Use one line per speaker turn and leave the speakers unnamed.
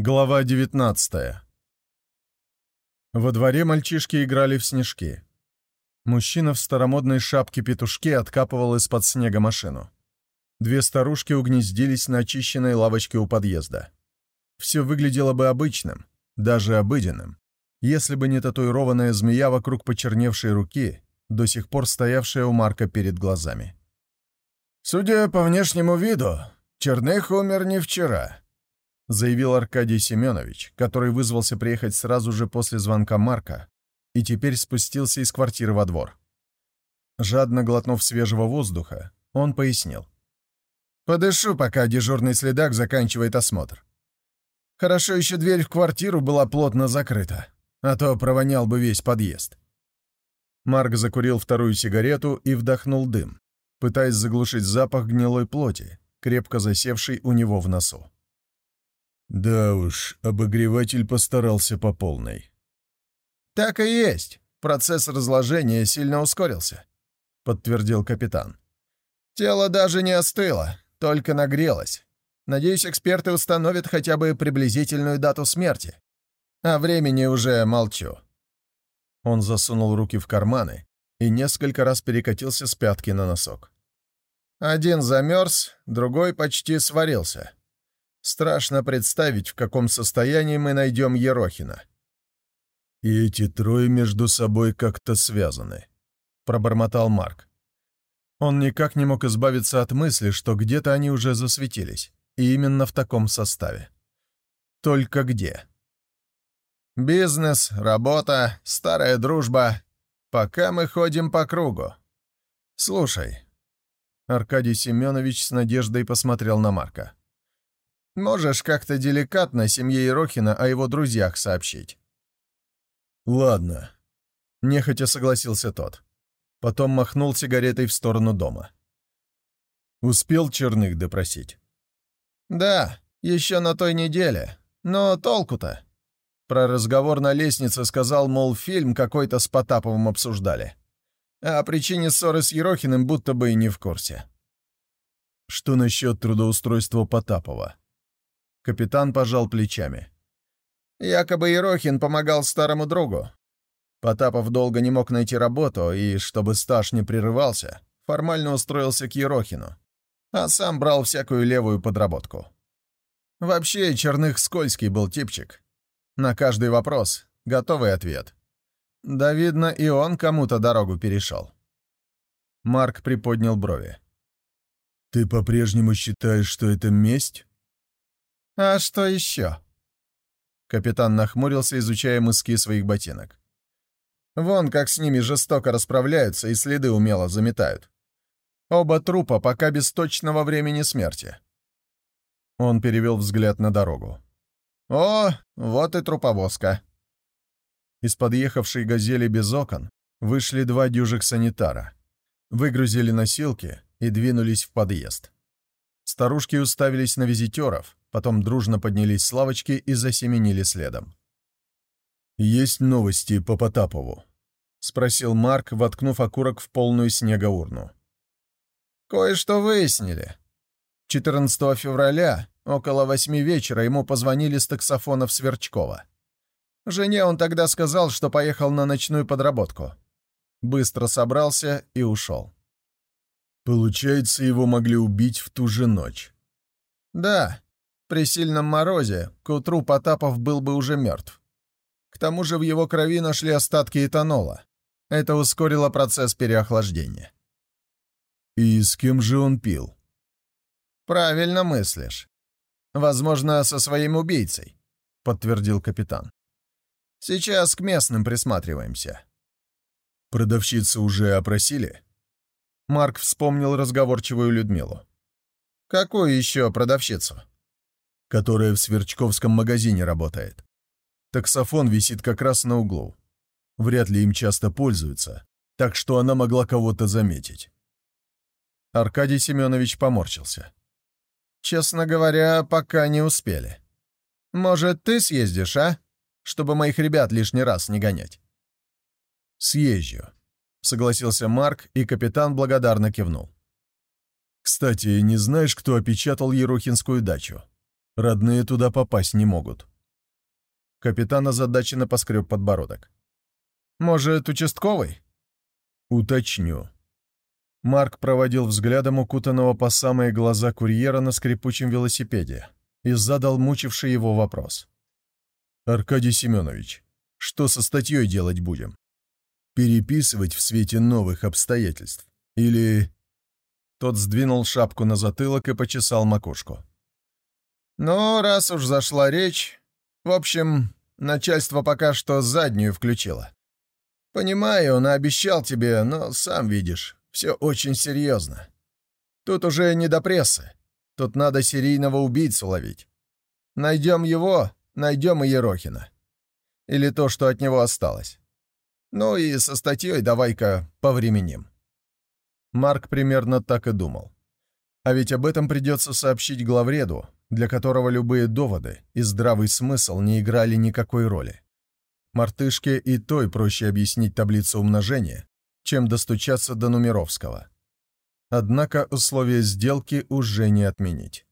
Глава 19 Во дворе мальчишки играли в снежки. Мужчина в старомодной шапке-петушке откапывал из-под снега машину. Две старушки угнездились на очищенной лавочке у подъезда. Все выглядело бы обычным, даже обыденным, если бы не татуированная змея вокруг почерневшей руки, до сих пор стоявшая у Марка перед глазами.
«Судя по внешнему виду, Черных умер не вчера»,
заявил Аркадий Семенович, который вызвался приехать сразу же после звонка Марка и теперь спустился из квартиры во двор. Жадно глотнув свежего воздуха, он пояснил.
«Подышу, пока дежурный следак заканчивает осмотр. Хорошо еще дверь в квартиру была плотно закрыта, а то провонял бы весь подъезд».
Марк закурил вторую сигарету и вдохнул дым, пытаясь заглушить запах гнилой плоти, крепко засевший у него в носу.
Да уж, обогреватель постарался по полной.
«Так и есть. Процесс разложения сильно ускорился», — подтвердил капитан. «Тело даже не остыло, только нагрелось. Надеюсь, эксперты установят хотя бы приблизительную дату смерти. О времени уже молчу».
Он засунул руки в карманы и несколько раз перекатился с пятки на носок.
«Один замерз, другой почти сварился. Страшно представить, в каком состоянии мы найдем Ерохина.
«И эти трое между собой как-то связаны», — пробормотал Марк.
Он никак не мог избавиться от мысли, что где-то они уже засветились, и именно в таком составе. Только где?
Бизнес, работа, старая дружба. Пока мы ходим по кругу. Слушай.
Аркадий Семенович с надеждой посмотрел на Марка.
Можешь как-то деликатно семье Ерохина о его друзьях сообщить».
«Ладно», —
нехотя согласился тот. Потом махнул сигаретой в сторону дома. Успел Черных допросить?
«Да, еще на той неделе. Но толку-то?» Про разговор на лестнице сказал, мол, фильм какой-то с Потаповым обсуждали. А о причине ссоры с Ерохиным будто бы и не в курсе.
Что насчет трудоустройства Потапова? Капитан пожал плечами.
Якобы Ерохин помогал старому другу. Потапов долго не мог найти работу, и, чтобы стаж не прерывался, формально устроился к Ерохину, а сам брал всякую левую подработку. Вообще, Черных скользкий был типчик. На каждый вопрос — готовый ответ. Да, видно, и он кому-то дорогу перешел.
Марк приподнял брови.
«Ты по-прежнему считаешь, что это месть?»
«А что еще?»
Капитан нахмурился, изучая мыски своих ботинок.
«Вон как с ними жестоко расправляются и следы умело заметают. Оба трупа пока без точного времени смерти».
Он перевел взгляд на дорогу.
«О, вот и труповозка».
Из подъехавшей «Газели» без окон вышли два дюжих санитара, выгрузили носилки и двинулись в подъезд. Старушки уставились на визитеров, потом дружно поднялись с лавочки и засеменили следом.
«Есть новости по Потапову?» — спросил Марк, воткнув окурок в полную снегоурну.
«Кое-что выяснили. 14 февраля, около восьми вечера, ему позвонили с таксофона в Сверчково. Жене он тогда сказал, что поехал на ночную подработку. Быстро собрался и ушел.
Получается, его могли убить в ту же ночь.
Да, при сильном морозе к утру Потапов был бы уже мертв. К тому же в его крови нашли остатки этанола. Это ускорило процесс переохлаждения.
«И с кем же он пил?»
«Правильно мыслишь. Возможно, со своим убийцей», — подтвердил капитан. «Сейчас к местным присматриваемся».
«Продавщицы уже опросили?»
Марк вспомнил разговорчивую Людмилу.
«Какую еще продавщицу?»
Которая в Сверчковском магазине работает. Таксофон висит как раз на углу. Вряд ли им часто пользуются, так что она могла кого-то заметить.
Аркадий Семенович поморщился.
«Честно говоря, пока не успели. Может, ты съездишь, а? Чтобы моих ребят лишний раз не гонять».
«Съезжу», — согласился Марк, и капитан благодарно кивнул.
«Кстати, не знаешь, кто опечатал Ерохинскую дачу?» Родные туда попасть не могут.
Капитан озадаченно поскреб подбородок. «Может, участковый?»
«Уточню».
Марк проводил взглядом укутанного по самые глаза курьера на скрипучем велосипеде и задал мучивший его вопрос.
«Аркадий Семенович, что со статьей делать будем? Переписывать в свете новых обстоятельств? Или...»
Тот сдвинул шапку на затылок и почесал макушку.
«Ну, раз уж зашла речь, в общем, начальство пока что заднюю включило. Понимаю, он обещал тебе, но сам видишь, все очень серьезно. Тут уже не до прессы. Тут надо серийного убийцу ловить. Найдем его, найдем и Ерохина. Или то, что от него осталось. Ну и со статьей давай-ка повременим.
Марк примерно так и думал. А ведь об этом придется сообщить главреду, для которого любые доводы и здравый смысл не играли никакой роли. Мартышке и той проще объяснить таблицу умножения, чем достучаться до Нумеровского. Однако условия сделки уже не отменить.